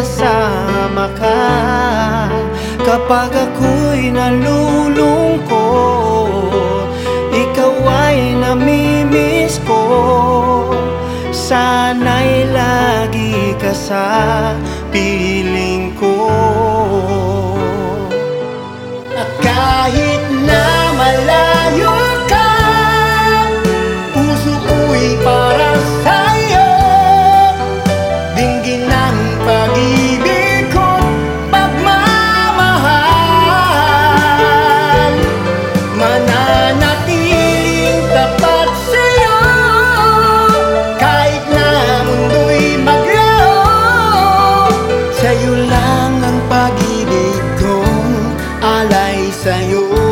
kasama ka Kapag ako'y nalulungkot. Ikaw ay namimiss ko. Sana'y lagi ka sa piling Senhor.